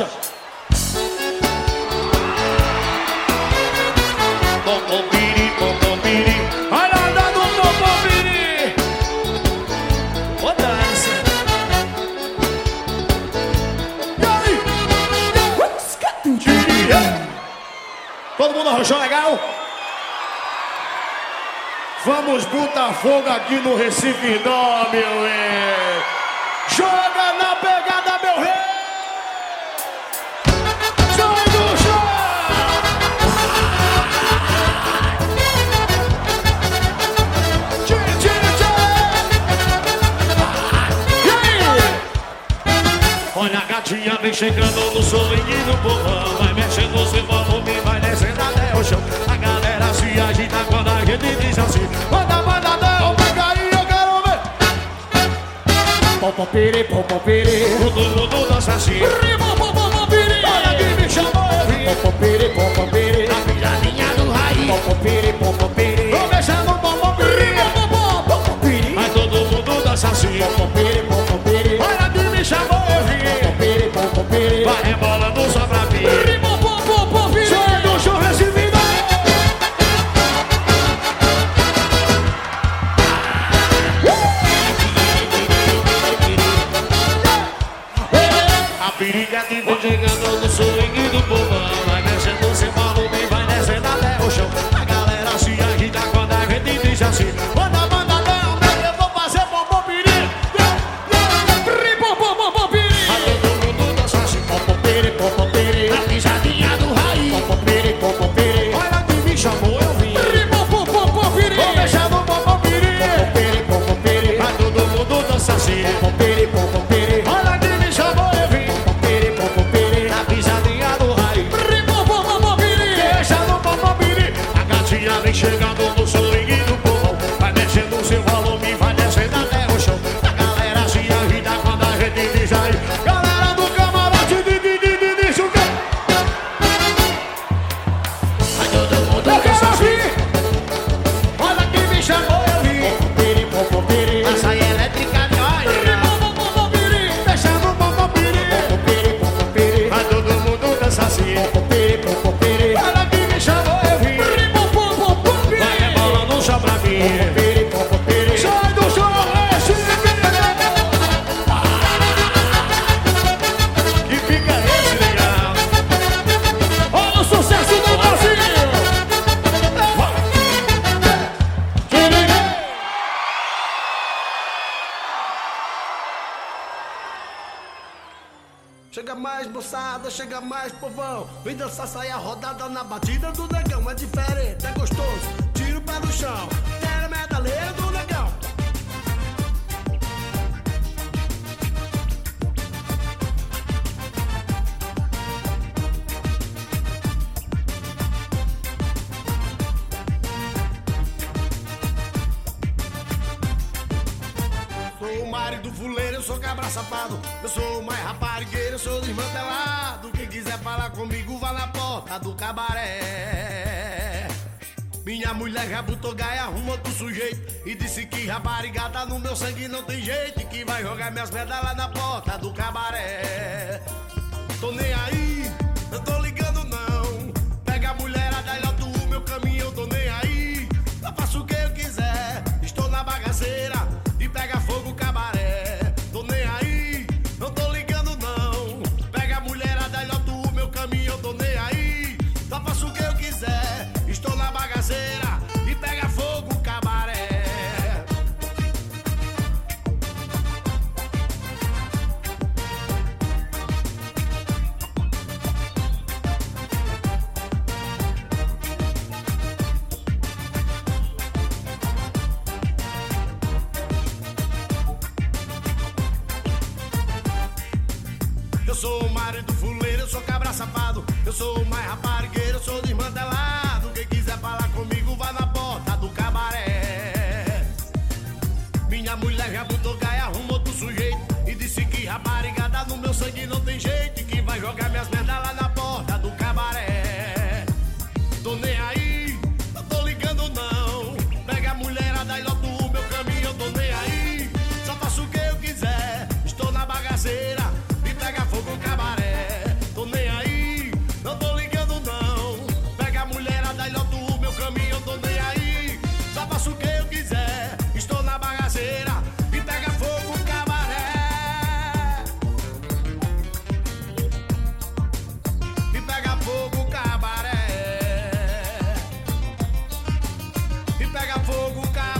rocha. Pompopiri, pompopiri. Olha a onda do pompopiri. Ô dança. E aí? Todo mundo arrochou legal? Vamos botar fogo aqui no Recife, não, meu. Joga na gatinha vem chegando no swing do povão Vai mexendo seu volume, vai descendo até o chão. A galera se agita quando a gente diz assim Manda, manda, não, vai cair, eu quero ver. Popopiri, popopiri Todo mundo dança assim. Popopiri Olha quem me chamou, Popopiri, popopiri A periga que vem chegando Chega mais moçada, chega mais povão. Vem dançar, saia rodada na batida do negão. É diferente, é gostoso. Tira o pé do chão. Sou cabra safado. Eu sou mais raparigueiro, eu sou desmantelado. Quem quiser falar comigo, vá na porta do cabaré. Minha mulher já botou gaia, arrumou outro sujeito. E disse que raparigada no meu sangue não tem jeito. Que vai jogar minhas medalhas na porta do cabaré. Tô nem aí, tô ligando sou o marido fuleiro, eu sou cabra safado. Eu sou o mais raparigueiro, eu sou desmantelado. Quem quiser falar comigo, vai na porta do cabaré. Minha mulher já botou gaia, arrumou outro sujeito. E disse que raparigada no meu sangue não tem jeito. pega fogo, cara.